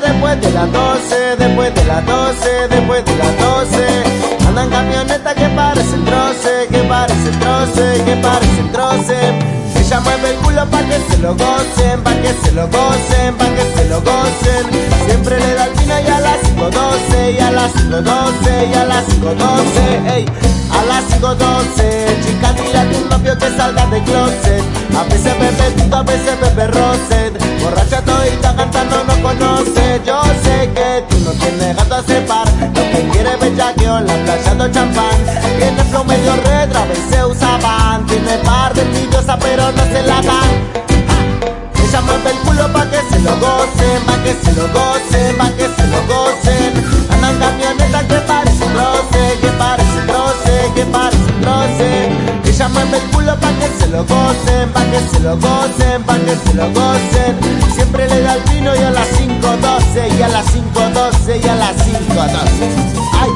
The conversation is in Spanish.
después de las 12, después de las 12. Andan camionetas que parecen troce, que parecen troce, que parecen troce. Ella mueve el culo pa' que se lo gocen, pa' que se lo gocen, pa' que se lo gocen. Siempre le da el vino y a las 5.12, y a las 5.12, y a las 5.12, ey. A las 5.12, chica, a tu novio que salga de closet. A veces bebe a veces bebe roset. Borracha todita cantando no conoce. Que tú no tienes gato a separ. Lo que quiere bellaqueo en la playa de champán. Tiene flow medio retro, a veces usaban. Tiene par de envidiosa, pero no se la dan. Ella mueve el culo pa' que se lo gocen, pa' que se lo gocen, pa' que se lo gocen. Andan camionetas que parecen roce, que parecen roce, que parecen roce. Ella mueve el culo pa' que se lo gocen, pa' que se lo gocen, pa' que se lo gocen. Siempre le da el y a las 5.12, y a las 5.12.